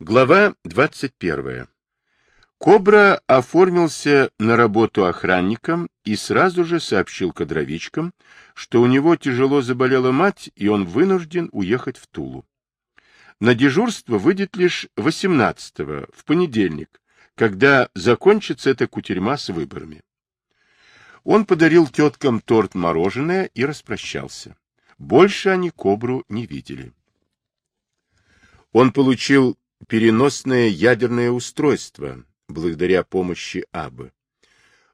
Глава 21. Кобра оформился на работу охранником и сразу же сообщил кадровичкам, что у него тяжело заболела мать, и он вынужден уехать в Тулу. На дежурство выйдет лишь 18-го, в понедельник, когда закончится эта кутерьма с выборами. Он подарил теткам торт-мороженое и распрощался. Больше они Кобру не видели. Он получил переносное ядерное устройство, благодаря помощи Абы.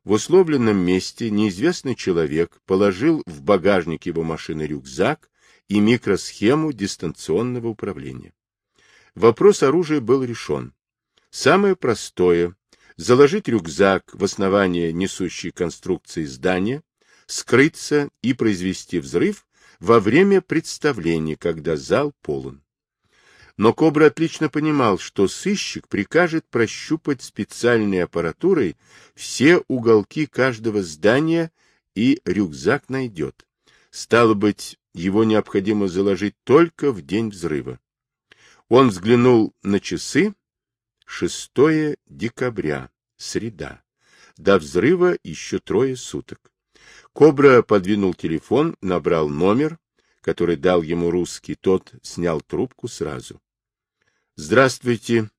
В условленном месте неизвестный человек положил в багажник его машины рюкзак и микросхему дистанционного управления. Вопрос оружия был решен. Самое простое – заложить рюкзак в основание несущей конструкции здания, скрыться и произвести взрыв во время представления, когда зал полон. Но Кобра отлично понимал, что сыщик прикажет прощупать специальной аппаратурой все уголки каждого здания и рюкзак найдет. Стало быть, его необходимо заложить только в день взрыва. Он взглянул на часы. 6 декабря, среда. До взрыва еще трое суток. Кобра подвинул телефон, набрал номер, который дал ему русский. Тот снял трубку сразу. — Здравствуйте.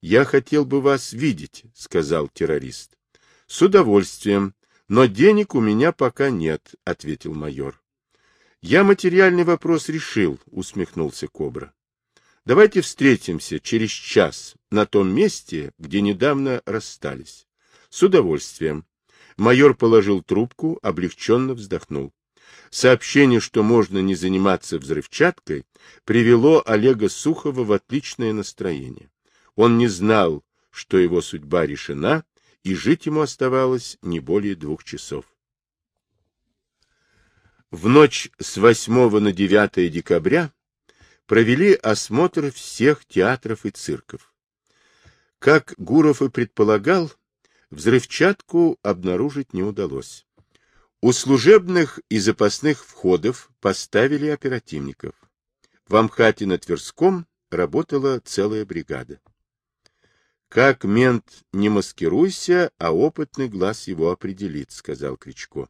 Я хотел бы вас видеть, — сказал террорист. — С удовольствием. Но денег у меня пока нет, — ответил майор. — Я материальный вопрос решил, — усмехнулся Кобра. — Давайте встретимся через час на том месте, где недавно расстались. — С удовольствием. Майор положил трубку, облегченно вздохнул. Сообщение, что можно не заниматься взрывчаткой, привело Олега Сухова в отличное настроение. Он не знал, что его судьба решена, и жить ему оставалось не более двух часов. В ночь с 8 на 9 декабря провели осмотр всех театров и цирков. Как Гуров и предполагал, взрывчатку обнаружить не удалось. У служебных и запасных входов поставили оперативников. В Амхате на Тверском работала целая бригада. «Как мент не маскируйся, а опытный глаз его определит», — сказал Кричко.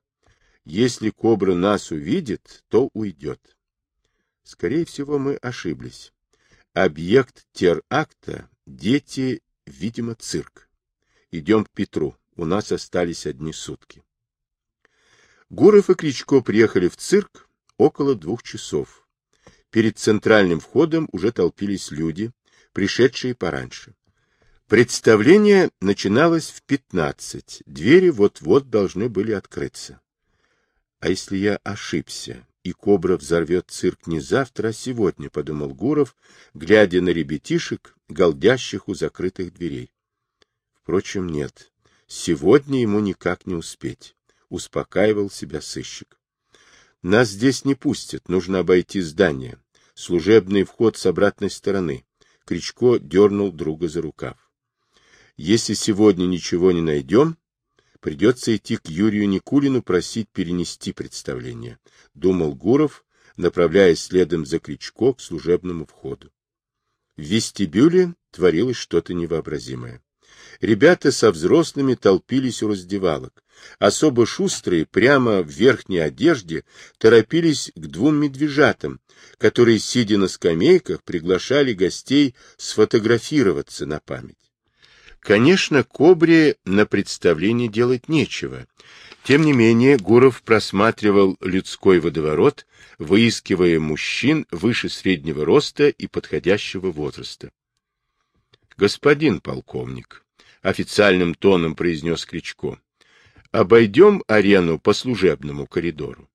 «Если кобра нас увидит, то уйдет». Скорее всего, мы ошиблись. Объект теракта — дети, видимо, цирк. Идем к Петру, у нас остались одни сутки. Гуров и Кричко приехали в цирк около двух часов. Перед центральным входом уже толпились люди, пришедшие пораньше. Представление начиналось в пятнадцать, двери вот-вот должны были открыться. А если я ошибся, и Кобра взорвет цирк не завтра, а сегодня, — подумал Гуров, глядя на ребятишек, голдящих у закрытых дверей. Впрочем, нет, сегодня ему никак не успеть успокаивал себя сыщик. Нас здесь не пустят, нужно обойти здание. Служебный вход с обратной стороны. Кричко дернул друга за рукав. Если сегодня ничего не найдем, придется идти к Юрию Никулину просить перенести представление, думал Гуров, направляясь следом за Кричко к служебному входу. В вестибюле творилось что-то невообразимое. Ребята со взрослыми толпились у раздевалок. Особо шустрые, прямо в верхней одежде, торопились к двум медвежатам, которые, сидя на скамейках, приглашали гостей сфотографироваться на память. Конечно, Кобре на представлении делать нечего. Тем не менее, Гуров просматривал людской водоворот, выискивая мужчин выше среднего роста и подходящего возраста. Господин полковник, официальным тоном произнес Кричко. Обойдем арену по служебному коридору.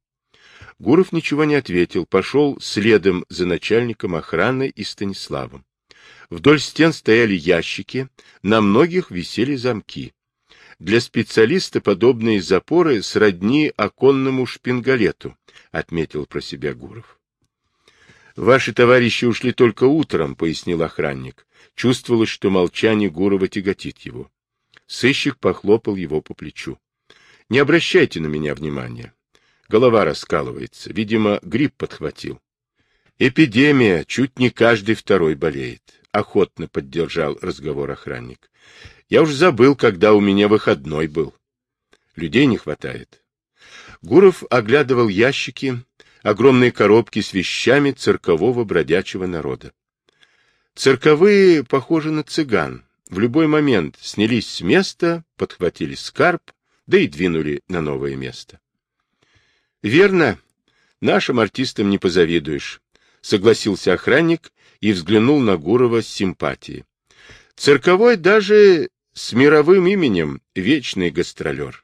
Гуров ничего не ответил, пошел следом за начальником охраны и Станиславом. Вдоль стен стояли ящики, на многих висели замки. Для специалиста подобные запоры сродни оконному шпингалету, отметил про себя Гуров. Ваши товарищи ушли только утром, пояснил охранник. Чувствовалось, что молчание Гурова тяготит его. Сыщик похлопал его по плечу. — Не обращайте на меня внимания. Голова раскалывается. Видимо, грипп подхватил. Эпидемия, чуть не каждый второй болеет. — охотно поддержал разговор охранник. — Я уж забыл, когда у меня выходной был. Людей не хватает. Гуров оглядывал ящики, огромные коробки с вещами циркового бродячего народа. Цирковые похожи на цыган. В любой момент снялись с места, подхватили скарб, да и двинули на новое место. Верно, нашим артистам не позавидуешь, согласился охранник и взглянул на Гурова с симпатией. Цирковой даже с мировым именем вечный гастролер.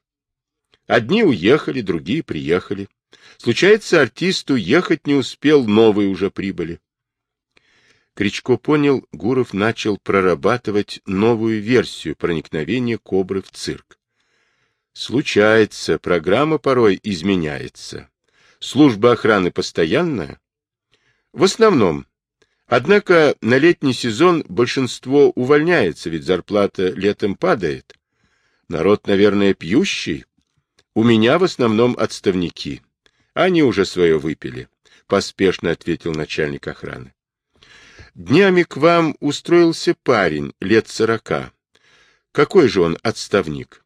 Одни уехали, другие приехали. Случается, артисту ехать не успел, новые уже прибыли. Кричко понял, Гуров начал прорабатывать новую версию проникновения кобры в цирк. Случается, программа порой изменяется. Служба охраны постоянная? В основном. Однако на летний сезон большинство увольняется, ведь зарплата летом падает. Народ, наверное, пьющий. У меня в основном отставники. Они уже свое выпили, — поспешно ответил начальник охраны. Днями к вам устроился парень лет сорока. Какой же он отставник?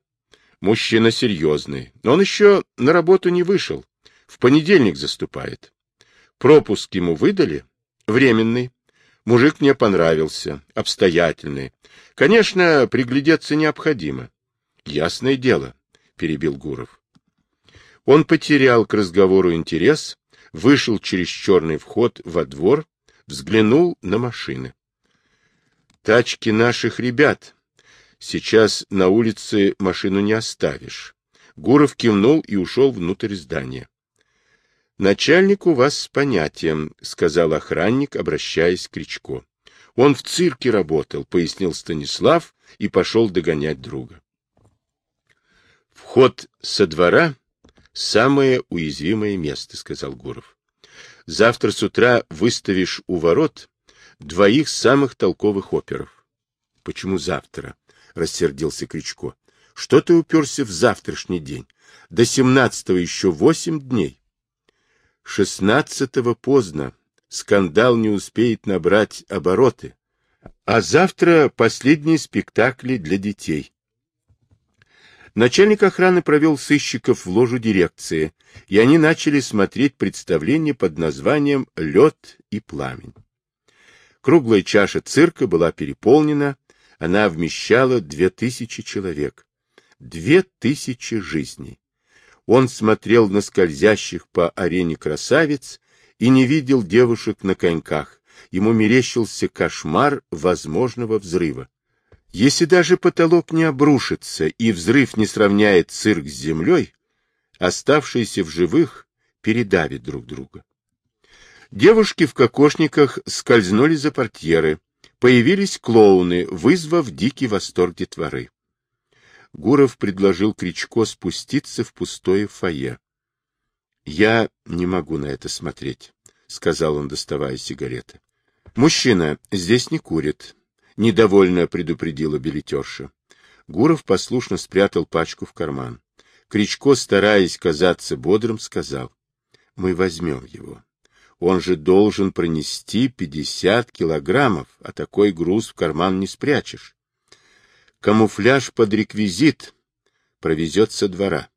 Мужчина серьезный, но он еще на работу не вышел. В понедельник заступает. Пропуск ему выдали? Временный. Мужик мне понравился, обстоятельный. Конечно, приглядеться необходимо. Ясное дело, перебил Гуров. Он потерял к разговору интерес, вышел через черный вход во двор взглянул на машины. Тачки наших ребят. Сейчас на улице машину не оставишь. Гуров кивнул и ушел внутрь здания. «Начальник у вас с понятием», — сказал охранник, обращаясь к Кричко. «Он в цирке работал», — пояснил Станислав и пошел догонять друга. «Вход со двора — самое уязвимое место», — сказал Гуров. Завтра с утра выставишь у ворот двоих самых толковых оперов. — Почему завтра? — рассердился Кричко. — Что ты уперся в завтрашний день? До семнадцатого еще восемь дней. Шестнадцатого поздно. Скандал не успеет набрать обороты. А завтра последние спектакли для детей. Начальник охраны провел сыщиков в ложу дирекции, и они начали смотреть представление под названием «Лед и пламень». Круглая чаша цирка была переполнена, она вмещала две тысячи человек. Две тысячи жизней. Он смотрел на скользящих по арене красавиц и не видел девушек на коньках. Ему мерещился кошмар возможного взрыва. Если даже потолок не обрушится и взрыв не сравняет цирк с землей, оставшиеся в живых передавят друг друга. Девушки в кокошниках скользнули за портьеры, появились клоуны, вызвав дикий восторг детворы. Гуров предложил Кричко спуститься в пустое фойе. — Я не могу на это смотреть, — сказал он, доставая сигареты. — Мужчина здесь не курит, — недовольно предупредила билетерша. Гуров послушно спрятал пачку в карман. Кричко, стараясь казаться бодрым, сказал, — Мы возьмем его. Он же должен пронести пятьдесят килограммов, а такой груз в карман не спрячешь. Камуфляж под реквизит провезет со двора.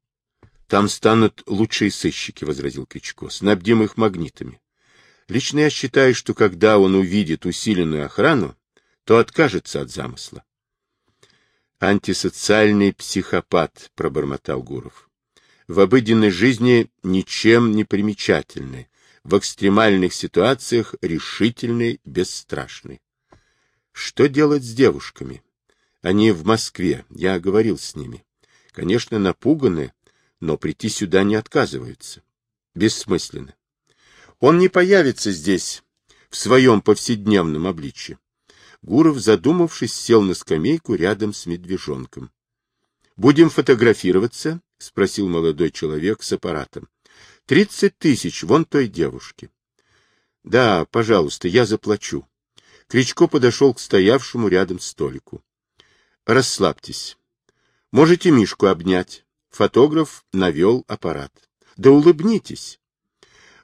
Там станут лучшие сыщики, — возразил Кричко, — снабдим их магнитами. Лично я считаю, что когда он увидит усиленную охрану, то откажется от замысла. Антисоциальный психопат, пробормотал Гуров. В обыденной жизни ничем не примечательный, в экстремальных ситуациях решительный, бесстрашный. Что делать с девушками? Они в Москве, я говорил с ними. Конечно, напуганы, но прийти сюда не отказываются. Бессмысленно. Он не появится здесь в своем повседневном обличье. Гуров, задумавшись, сел на скамейку рядом с медвежонком. — Будем фотографироваться? — спросил молодой человек с аппаратом. — Тридцать тысяч вон той девушки. — Да, пожалуйста, я заплачу. Кричко подошел к стоявшему рядом столику. — Расслабьтесь. Можете Мишку обнять. Фотограф навел аппарат. — Да улыбнитесь.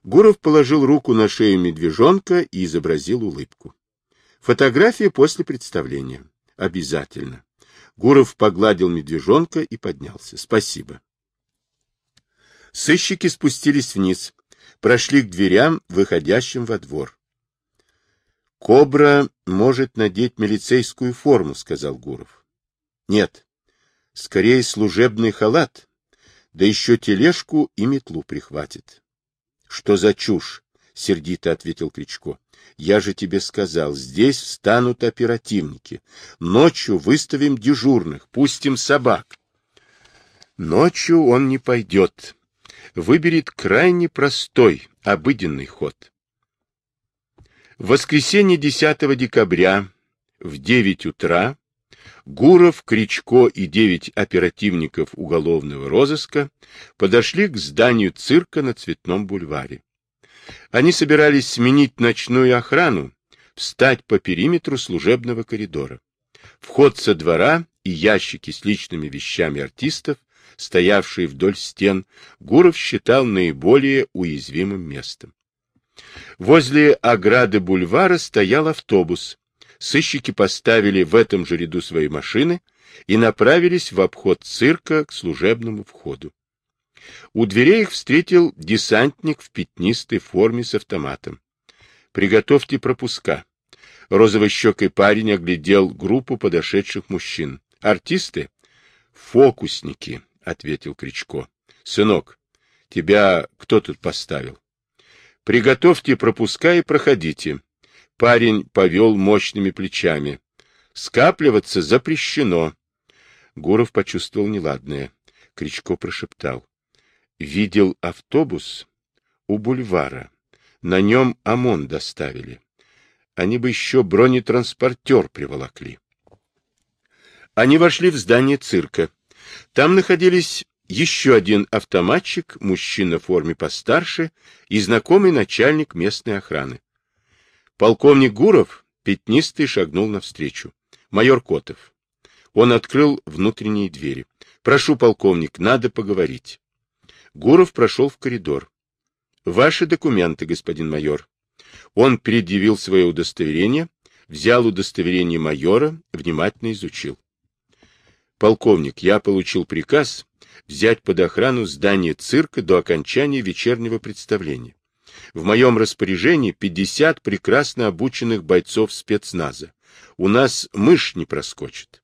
Гуров положил руку на шею медвежонка и изобразил улыбку. Фотография после представления. Обязательно. Гуров погладил медвежонка и поднялся. Спасибо. Сыщики спустились вниз, прошли к дверям, выходящим во двор. «Кобра может надеть милицейскую форму», — сказал Гуров. «Нет, скорее служебный халат, да еще тележку и метлу прихватит». «Что за чушь?» — сердито ответил Кричко. «Я же тебе сказал, здесь встанут оперативники. Ночью выставим дежурных, пустим собак». «Ночью он не пойдет», выберет крайне простой, обыденный ход. В воскресенье 10 декабря в 9 утра Гуров, Кричко и девять оперативников уголовного розыска подошли к зданию цирка на Цветном бульваре. Они собирались сменить ночную охрану, встать по периметру служебного коридора. Вход со двора и ящики с личными вещами артистов стоявшие вдоль стен, Гуров считал наиболее уязвимым местом. Возле ограды бульвара стоял автобус. Сыщики поставили в этом же ряду свои машины и направились в обход цирка к служебному входу. У дверей их встретил десантник в пятнистой форме с автоматом. «Приготовьте пропуска». Розовощекой парень оглядел группу подошедших мужчин. «Артисты?» «Фокусники», — ответил Кричко. — Сынок, тебя кто тут поставил? — Приготовьте пропуска и проходите. Парень повел мощными плечами. — Скапливаться запрещено. Гуров почувствовал неладное. Кричко прошептал. — Видел автобус у бульвара. На нем ОМОН доставили. Они бы еще бронетранспортер приволокли. Они вошли в здание цирка. Там находились еще один автоматчик, мужчина в форме постарше и знакомый начальник местной охраны. Полковник Гуров, пятнистый, шагнул навстречу. Майор Котов. Он открыл внутренние двери. «Прошу, полковник, надо поговорить». Гуров прошел в коридор. «Ваши документы, господин майор». Он предъявил свое удостоверение, взял удостоверение майора, внимательно изучил. Полковник, я получил приказ взять под охрану здание цирка до окончания вечернего представления. В моем распоряжении 50 прекрасно обученных бойцов спецназа. У нас мышь не проскочит.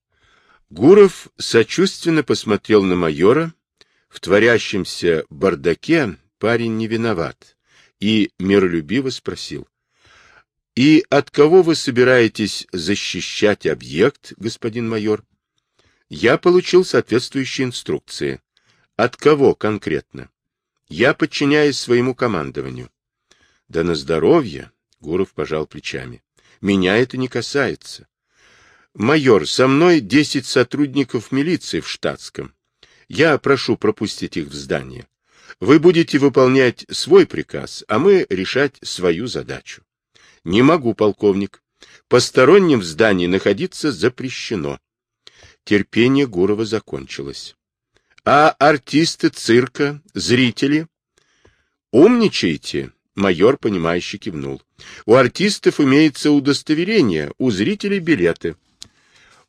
Гуров сочувственно посмотрел на майора. В творящемся бардаке парень не виноват. И миролюбиво спросил. — И от кого вы собираетесь защищать объект, господин майор? — я получил соответствующие инструкции. От кого конкретно? Я подчиняюсь своему командованию. Да на здоровье, Гуров пожал плечами. Меня это не касается. Майор, со мной десять сотрудников милиции в штатском. Я прошу пропустить их в здание. Вы будете выполнять свой приказ, а мы решать свою задачу. Не могу, полковник. Посторонним в здании находиться запрещено. Терпение Гурова закончилось. А артисты цирка, зрители? Умничаете? Майор, понимающе кивнул. У артистов имеется удостоверение, у зрителей билеты.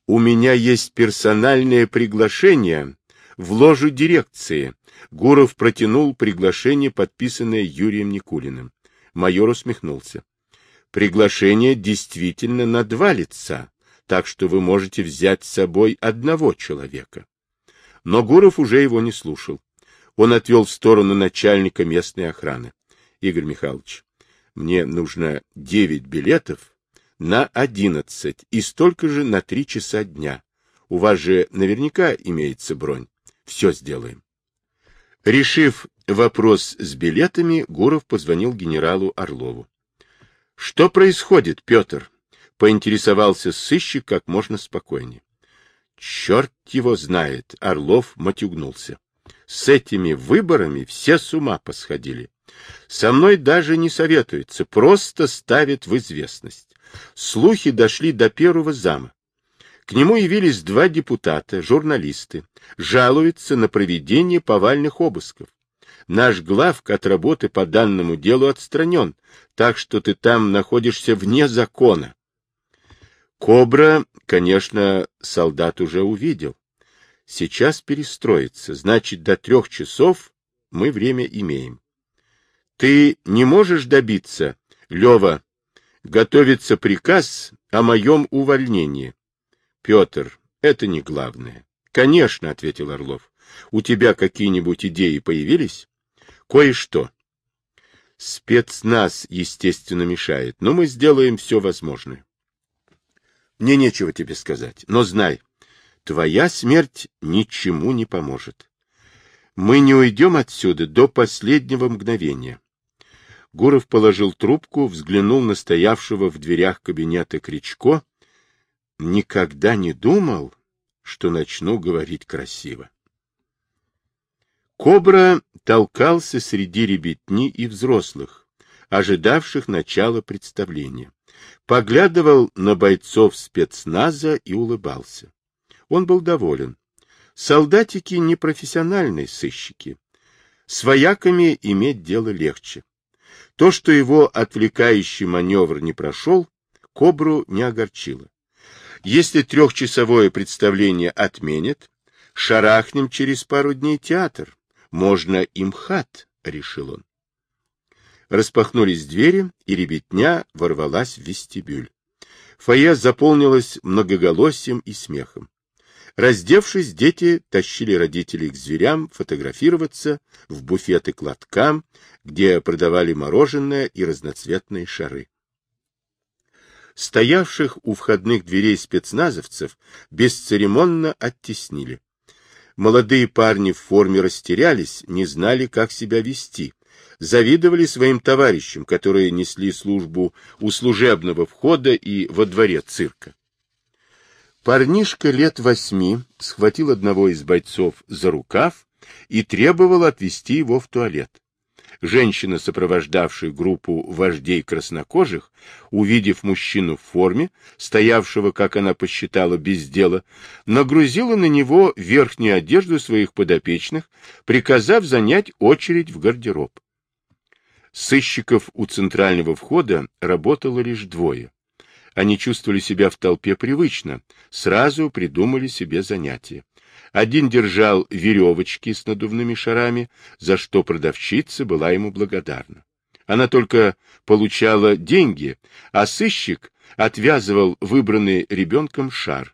У меня есть персональное приглашение в ложу дирекции. Гуров протянул приглашение, подписанное Юрием Никулиным. Майор усмехнулся. Приглашение действительно на два лица так что вы можете взять с собой одного человека. Но Гуров уже его не слушал. Он отвел в сторону начальника местной охраны. Игорь Михайлович, мне нужно девять билетов на одиннадцать и столько же на три часа дня. У вас же наверняка имеется бронь. Все сделаем. Решив вопрос с билетами, Гуров позвонил генералу Орлову. — Что происходит, Петр? поинтересовался сыщик как можно спокойнее. Черт его знает, Орлов матюгнулся. С этими выборами все с ума посходили. Со мной даже не советуется, просто ставят в известность. Слухи дошли до первого зама. К нему явились два депутата, журналисты, жалуются на проведение повальных обысков. Наш главк от работы по данному делу отстранен, так что ты там находишься вне закона. Кобра, конечно, солдат уже увидел. Сейчас перестроится, значит, до трех часов мы время имеем. Ты не можешь добиться, Лева, готовится приказ о моем увольнении. Петр, это не главное. Конечно, ответил Орлов. У тебя какие-нибудь идеи появились? Кое-что. Спецназ, естественно, мешает, но мы сделаем все возможное. Мне нечего тебе сказать, но знай, твоя смерть ничему не поможет. Мы не уйдем отсюда до последнего мгновения. Гуров положил трубку, взглянул на стоявшего в дверях кабинета Кричко. Никогда не думал, что начну говорить красиво. Кобра толкался среди ребятни и взрослых, ожидавших начала представления. Поглядывал на бойцов спецназа и улыбался. Он был доволен. Солдатики не профессиональные сыщики. С вояками иметь дело легче. То, что его отвлекающий маневр не прошел, Кобру не огорчило. Если трехчасовое представление отменят, шарахнем через пару дней театр. Можно и МХАТ, — решил он. Распахнулись двери, и ребятня ворвалась в вестибюль. Фойе заполнилось многоголосием и смехом. Раздевшись, дети тащили родителей к зверям фотографироваться в буфеты к лоткам, где продавали мороженое и разноцветные шары. Стоявших у входных дверей спецназовцев бесцеремонно оттеснили. Молодые парни в форме растерялись, не знали, как себя вести. Завидовали своим товарищам, которые несли службу у служебного входа и во дворе цирка. Парнишка лет восьми схватил одного из бойцов за рукав и требовал отвезти его в туалет. Женщина, сопровождавшая группу вождей краснокожих, увидев мужчину в форме, стоявшего, как она посчитала, без дела, нагрузила на него верхнюю одежду своих подопечных, приказав занять очередь в гардероб. Сыщиков у центрального входа работало лишь двое. Они чувствовали себя в толпе привычно, сразу придумали себе занятие. Один держал веревочки с надувными шарами, за что продавщица была ему благодарна. Она только получала деньги, а сыщик отвязывал выбранный ребенком шар.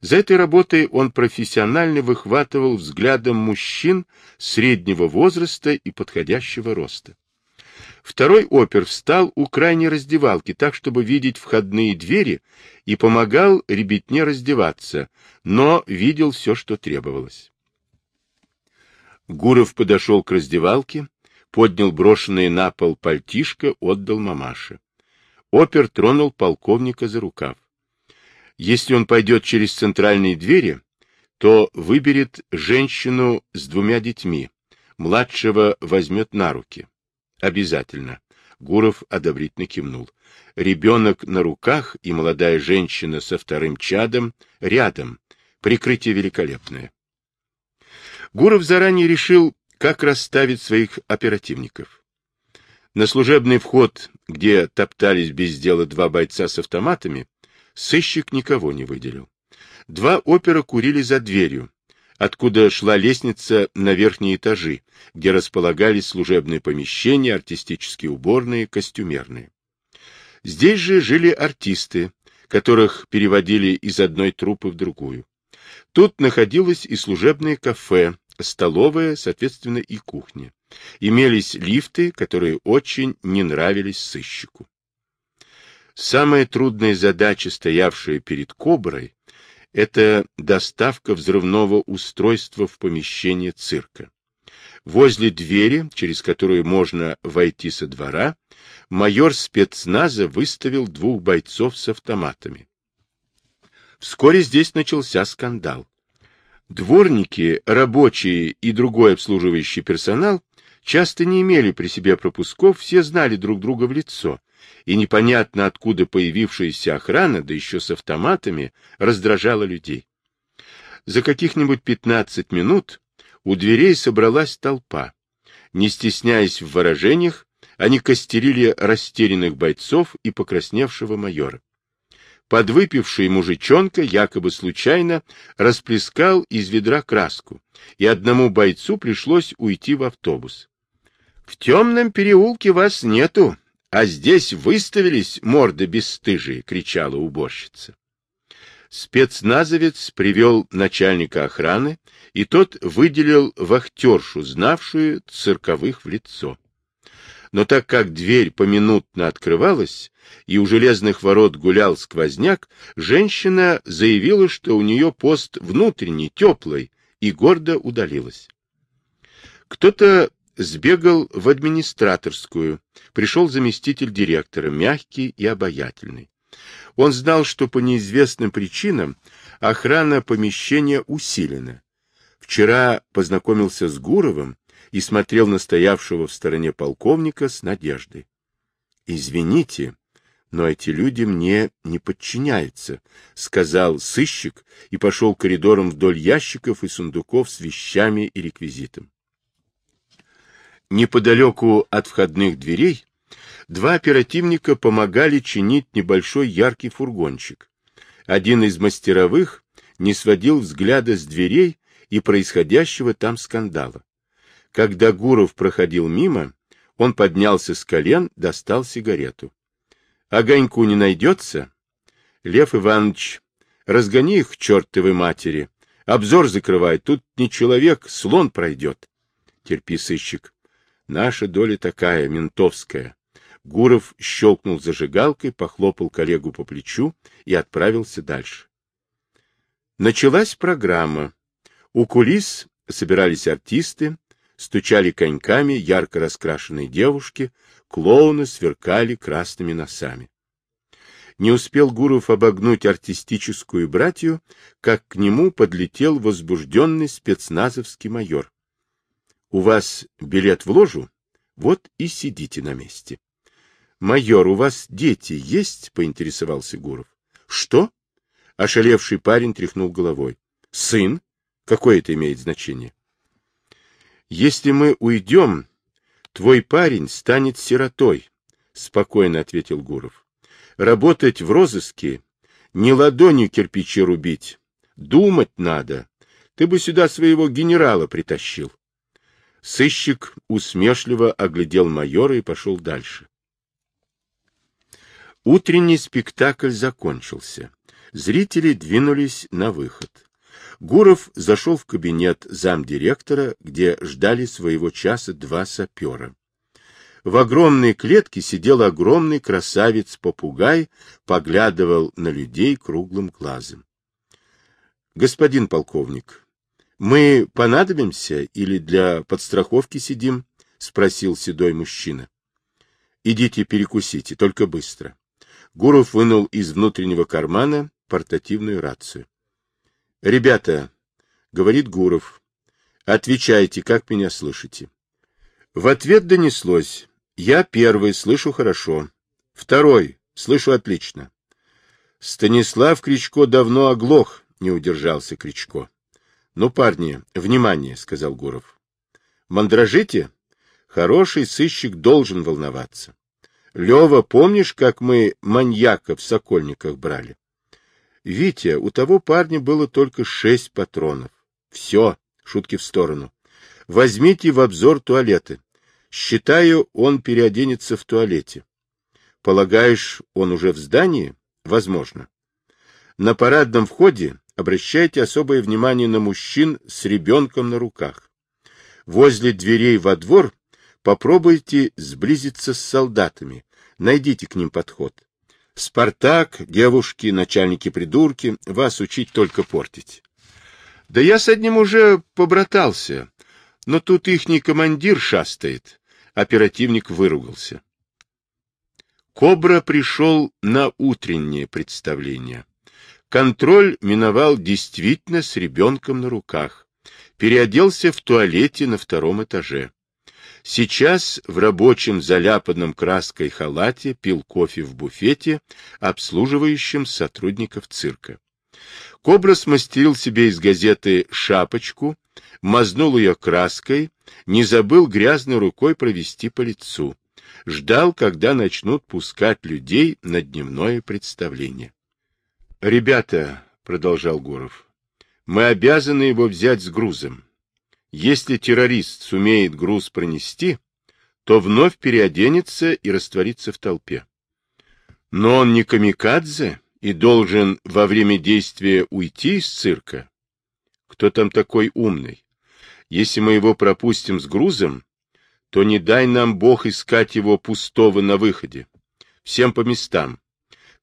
За этой работой он профессионально выхватывал взглядом мужчин среднего возраста и подходящего роста. Второй опер встал у крайней раздевалки, так, чтобы видеть входные двери, и помогал ребятне раздеваться, но видел все, что требовалось. Гуров подошел к раздевалке, поднял брошенное на пол пальтишко, отдал мамаше. Опер тронул полковника за рукав. Если он пойдет через центральные двери, то выберет женщину с двумя детьми, младшего возьмет на руки. Обязательно. Гуров одобрительно кивнул. Ребенок на руках и молодая женщина со вторым чадом рядом. Прикрытие великолепное. Гуров заранее решил, как расставить своих оперативников. На служебный вход, где топтались без дела два бойца с автоматами, сыщик никого не выделил. Два опера курили за дверью, откуда шла лестница на верхние этажи, где располагались служебные помещения, артистические уборные, костюмерные. Здесь же жили артисты, которых переводили из одной труппы в другую. Тут находилось и служебное кафе, столовая, соответственно, и кухня. Имелись лифты, которые очень не нравились сыщику. Самая трудная задача, стоявшая перед Коброй, это доставка взрывного устройства в помещение цирка. Возле двери, через которую можно войти со двора, майор спецназа выставил двух бойцов с автоматами. Вскоре здесь начался скандал. Дворники, рабочие и другой обслуживающий персонал часто не имели при себе пропусков, все знали друг друга в лицо, и непонятно откуда появившаяся охрана, да еще с автоматами, раздражала людей. За каких-нибудь пятнадцать минут у дверей собралась толпа. Не стесняясь в выражениях, они костерили растерянных бойцов и покрасневшего майора. подвыпивший мужичонка якобы случайно расплескал из ведра краску, и одному бойцу пришлось уйти в автобус. — В темном переулке вас нету, а здесь выставились морды бесстыжие, — кричала уборщица. Спецназовец привел начальника охраны, и тот выделил вахтершу, знавшую цирковых в лицо. Но так как дверь поминутно открывалась, и у железных ворот гулял сквозняк, женщина заявила, что у нее пост внутренний, теплый, и гордо удалилась. Кто-то сбегал в администраторскую, пришел заместитель директора, мягкий и обаятельный. Он знал, что по неизвестным причинам охрана помещения усилена. Вчера познакомился с Гуровым и смотрел на стоявшего в стороне полковника с надеждой. — Извините, но эти люди мне не подчиняются, — сказал сыщик и пошел коридором вдоль ящиков и сундуков с вещами и реквизитом. Неподалеку от входных дверей два оперативника помогали чинить небольшой яркий фургончик. Один из мастеровых не сводил взгляда с дверей и происходящего там скандала. Когда Гуров проходил мимо, он поднялся с колен, достал сигарету. Огоньку не найдется? Лев Иванович, разгони их к чертовой матери. Обзор закрывай, тут не человек, слон пройдет. Терпи, сыщик. Наша доля такая, ментовская. Гуров щелкнул зажигалкой, похлопал коллегу по плечу и отправился дальше. Началась программа. У кулис собирались артисты, стучали коньками ярко раскрашенные девушки, клоуны сверкали красными носами. Не успел Гуров обогнуть артистическую братью, как к нему подлетел возбужденный спецназовский майор. — У вас билет в ложу? Вот и сидите на месте. — Майор, у вас дети есть? — поинтересовался Гуров. — Что? — ошалевший парень тряхнул головой. — Сын? Какое это имеет значение? — Если мы уйдем, Твой парень станет сиротой, — спокойно ответил Гуров. Работать в розыске, не ладонью кирпичи рубить. Думать надо. Ты бы сюда своего генерала притащил. Сыщик усмешливо оглядел майора и пошел дальше. Утренний спектакль закончился. Зрители двинулись на выход. Гуров зашел в кабинет замдиректора, где ждали своего часа два сапера. В огромной клетке сидел огромный красавец-попугай, поглядывал на людей круглым глазом. — Господин полковник, мы понадобимся или для подстраховки сидим? — спросил седой мужчина. — Идите перекусите, только быстро. Гуров вынул из внутреннего кармана портативную рацию. — Ребята, — говорит Гуров, — отвечайте, как меня слышите. В ответ донеслось. Я первый, слышу хорошо. Второй, слышу отлично. Станислав Кричко давно оглох, не удержался Кричко. Ну, парни, внимание, сказал Гуров. Мандражите? Хороший сыщик должен волноваться. Лева, помнишь, как мы маньяка в Сокольниках брали? Витя, у того парня было только шесть патронов. Все, шутки в сторону. Возьмите в обзор туалеты. Считаю, он переоденется в туалете. Полагаешь, он уже в здании? Возможно. На парадном входе обращайте особое внимание на мужчин с ребенком на руках. Возле дверей во двор попробуйте сблизиться с солдатами. Найдите к ним подход. Спартак, девушки, начальники-придурки, вас учить только портить. Да я с одним уже побратался, но тут ихний командир шастает. Оперативник выругался. Кобра пришел на утреннее представление. Контроль миновал действительно с ребенком на руках. Переоделся в туалете на втором этаже. Сейчас в рабочем заляпанном краской халате пил кофе в буфете, обслуживающем сотрудников цирка. Кобра смастерил себе из газеты шапочку, мазнул ее краской, не забыл грязной рукой провести по лицу. Ждал, когда начнут пускать людей на дневное представление. Ребята, — продолжал Гуров, — мы обязаны его взять с грузом. Если террорист сумеет груз пронести, то вновь переоденется и растворится в толпе. Но он не камикадзе и должен во время действия уйти из цирка. Кто там такой умный? Если мы его пропустим с грузом, то не дай нам Бог искать его пустого на выходе. Всем по местам.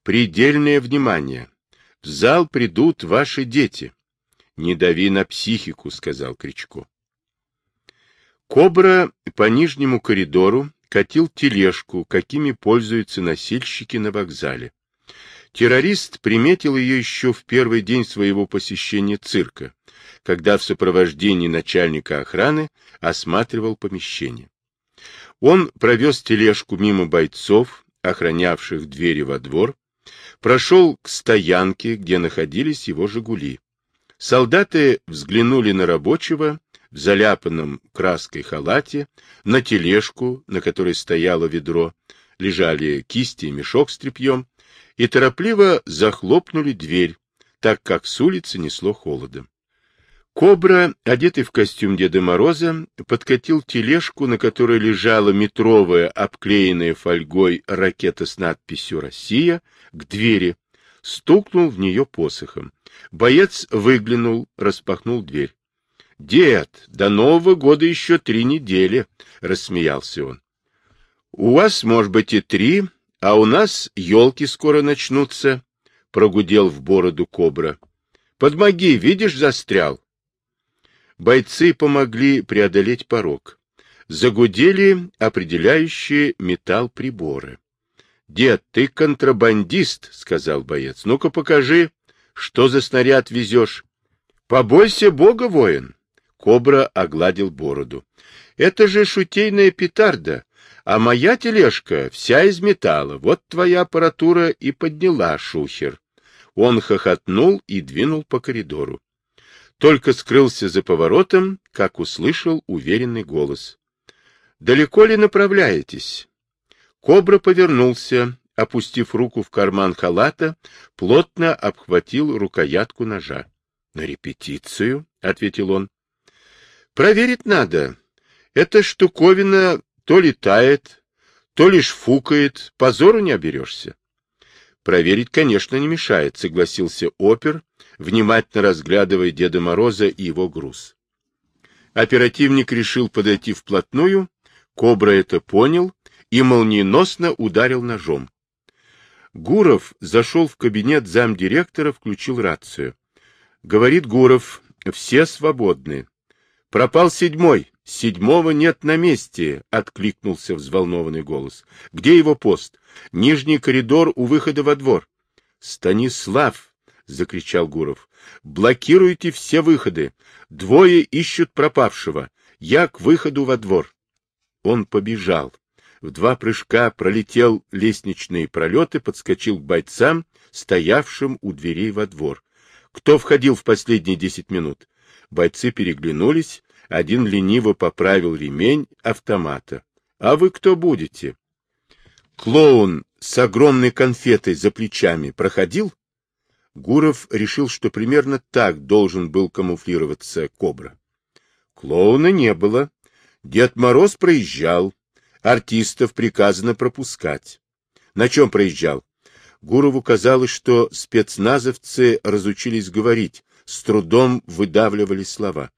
Предельное внимание. В зал придут ваши дети. Не дави на психику, сказал Кричко. Кобра по нижнему коридору катил тележку, какими пользуются носильщики на вокзале. Террорист приметил ее еще в первый день своего посещения цирка, когда в сопровождении начальника охраны осматривал помещение. Он провез тележку мимо бойцов, охранявших двери во двор, прошел к стоянке, где находились его «Жигули». Солдаты взглянули на рабочего в заляпанном краской халате, на тележку, на которой стояло ведро, лежали кисти и мешок с тряпьем, и торопливо захлопнули дверь, так как с улицы несло холодом. Кобра, одетый в костюм Деда Мороза, подкатил тележку, на которой лежала метровая, обклеенная фольгой ракета с надписью «Россия», к двери, стукнул в нее посохом. Боец выглянул, распахнул дверь. — Дед, до Нового года еще три недели, — рассмеялся он. — У вас, может быть, и три, а у нас елки скоро начнутся, — прогудел в бороду кобра. — Подмоги, видишь, застрял. Бойцы помогли преодолеть порог. Загудели определяющие металл приборы. — Дед, ты контрабандист, — сказал боец. — Ну-ка покажи, что за снаряд везешь. — Побойся Бога, воин. Кобра огладил бороду. — Это же шутейная петарда, а моя тележка вся из металла. Вот твоя аппаратура и подняла шухер. Он хохотнул и двинул по коридору. Только скрылся за поворотом, как услышал уверенный голос. — Далеко ли направляетесь? Кобра повернулся, опустив руку в карман халата, плотно обхватил рукоятку ножа. — На репетицию, — ответил он. Проверить надо. Эта штуковина то летает, то лишь фукает, позору не оберешься. Проверить, конечно, не мешает, согласился опер, внимательно разглядывая Деда Мороза и его груз. Оперативник решил подойти вплотную, Кобра это понял и молниеносно ударил ножом. Гуров зашел в кабинет замдиректора, включил рацию. Говорит Гуров, все свободны. Пропал седьмой. Седьмого нет на месте, откликнулся взволнованный голос. Где его пост? Нижний коридор у выхода во двор. Станислав, закричал Гуров. Блокируйте все выходы. Двое ищут пропавшего. Я к выходу во двор. Он побежал. В два прыжка пролетел лестничные пролеты, подскочил к бойцам, стоявшим у дверей во двор. Кто входил в последние десять минут? Бойцы переглянулись, один лениво поправил ремень автомата. — А вы кто будете? Клоун с огромной конфетой за плечами проходил? Гуров решил, что примерно так должен был камуфлироваться Кобра. Клоуна не было. Дед Мороз проезжал. Артистов приказано пропускать. На чем проезжал? Гурову казалось, что спецназовцы разучились говорить, с трудом выдавливали слова.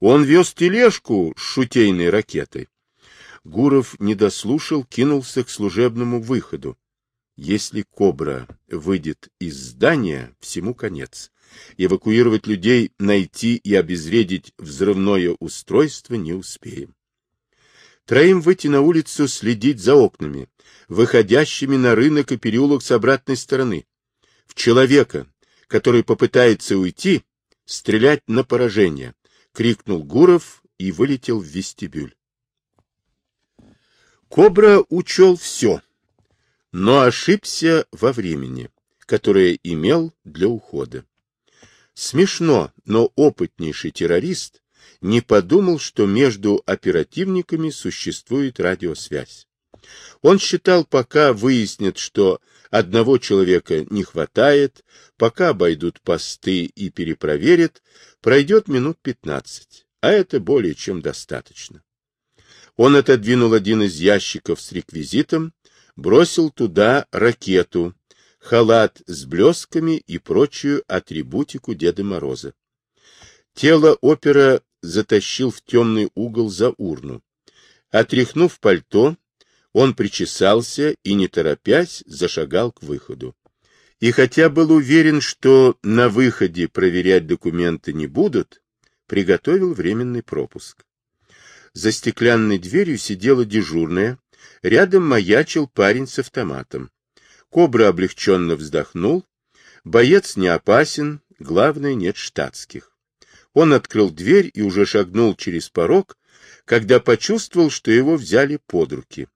Он вез тележку с шутейной ракетой. Гуров не дослушал, кинулся к служебному выходу. Если «Кобра» выйдет из здания, всему конец. Эвакуировать людей, найти и обезвредить взрывное устройство не успеем. Троим выйти на улицу, следить за окнами, выходящими на рынок и переулок с обратной стороны. В человека, который попытается уйти, стрелять на поражение, крикнул Гуров и вылетел в вестибюль. Кобра учел все, но ошибся во времени, которое имел для ухода. Смешно, но опытнейший террорист не подумал, что между оперативниками существует радиосвязь. Он считал, пока выяснит, что Одного человека не хватает, пока обойдут посты и перепроверят, пройдет минут пятнадцать, а это более чем достаточно. Он отодвинул один из ящиков с реквизитом, бросил туда ракету, халат с блесками и прочую атрибутику Деда Мороза. Тело опера затащил в темный угол за урну. Отряхнув пальто, он причесался и, не торопясь, зашагал к выходу. И хотя был уверен, что на выходе проверять документы не будут, приготовил временный пропуск. За стеклянной дверью сидела дежурная, рядом маячил парень с автоматом. Кобра облегченно вздохнул. Боец не опасен, главное, нет штатских. Он открыл дверь и уже шагнул через порог, когда почувствовал, что его взяли под руки.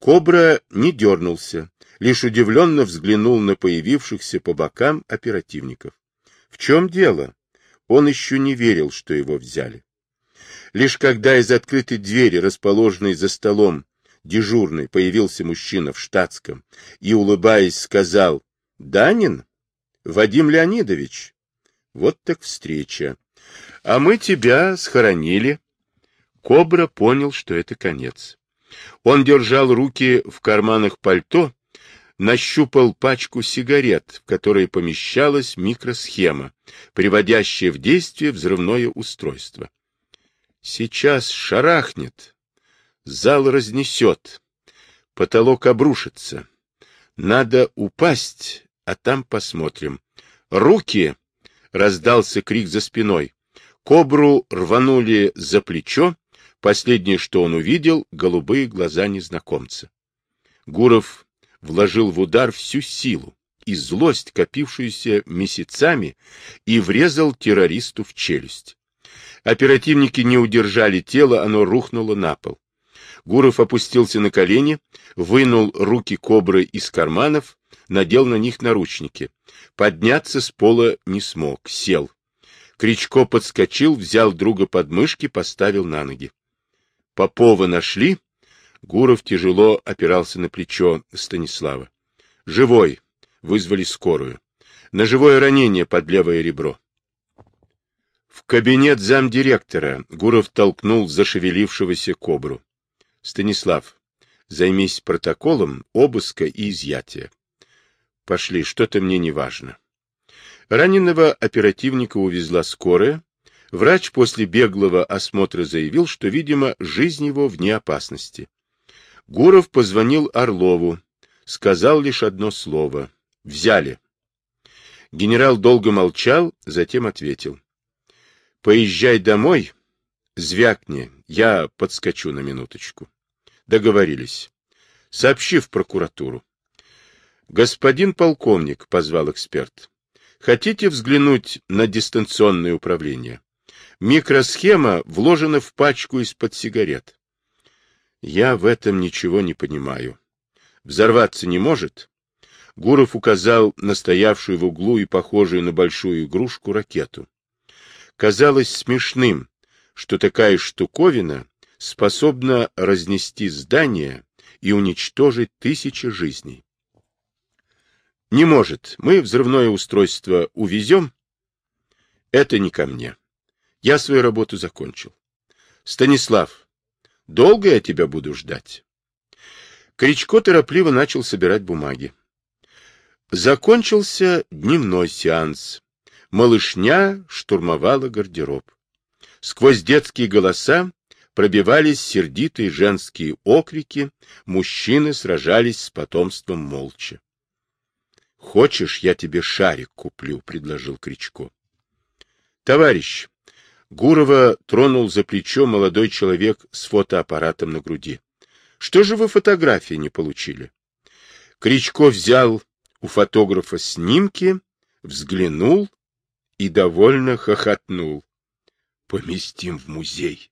Кобра не дернулся, лишь удивленно взглянул на появившихся по бокам оперативников. В чем дело? Он еще не верил, что его взяли. Лишь когда из открытой двери, расположенной за столом, дежурный, появился мужчина в штатском и, улыбаясь, сказал «Данин? Вадим Леонидович?» Вот так встреча. А мы тебя схоронили. Кобра понял, что это конец. Он держал руки в карманах пальто, нащупал пачку сигарет, в которой помещалась микросхема, приводящая в действие взрывное устройство. Сейчас шарахнет, зал разнесет, потолок обрушится. Надо упасть, а там посмотрим. «Руки!» — раздался крик за спиной. Кобру рванули за плечо. Последнее, что он увидел, — голубые глаза незнакомца. Гуров вложил в удар всю силу и злость, копившуюся месяцами, и врезал террористу в челюсть. Оперативники не удержали тело, оно рухнуло на пол. Гуров опустился на колени, вынул руки кобры из карманов, надел на них наручники. Подняться с пола не смог, сел. Кричко подскочил, взял друга под мышки, поставил на ноги. Попова нашли. Гуров тяжело опирался на плечо Станислава. Живой. Вызвали скорую. Ножевое ранение под левое ребро. В кабинет замдиректора Гуров толкнул зашевелившегося кобру. Станислав, займись протоколом обыска и изъятия. Пошли, что-то мне не важно. Раненого оперативника увезла скорая. Врач после беглого осмотра заявил, что, видимо, жизнь его вне опасности. Гуров позвонил Орлову, сказал лишь одно слово — «взяли». Генерал долго молчал, затем ответил. «Поезжай домой, звякни, я подскочу на минуточку». Договорились. Сообщи в прокуратуру. «Господин полковник», — позвал эксперт, Хотите взглянуть на дистанционное управление? Микросхема вложена в пачку из-под сигарет. Я в этом ничего не понимаю. Взорваться не может? Гуров указал на стоявшую в углу и похожую на большую игрушку ракету. Казалось смешным, что такая штуковина способна разнести здание и уничтожить тысячи жизней. Не может. Мы взрывное устройство увезем. Это не ко мне. Я свою работу закончил. Станислав, долго я тебя буду ждать? Кричко торопливо начал собирать бумаги. Закончился дневной сеанс. Малышня штурмовала гардероб. Сквозь детские голоса пробивались сердитые женские окрики, мужчины сражались с потомством молча. — Хочешь, я тебе шарик куплю, — предложил Кричко. — Товарищ, Гурова тронул за плечо молодой человек с фотоаппаратом на груди. — Что же вы фотографии не получили? Кричко взял у фотографа снимки, взглянул и довольно хохотнул. — Поместим в музей.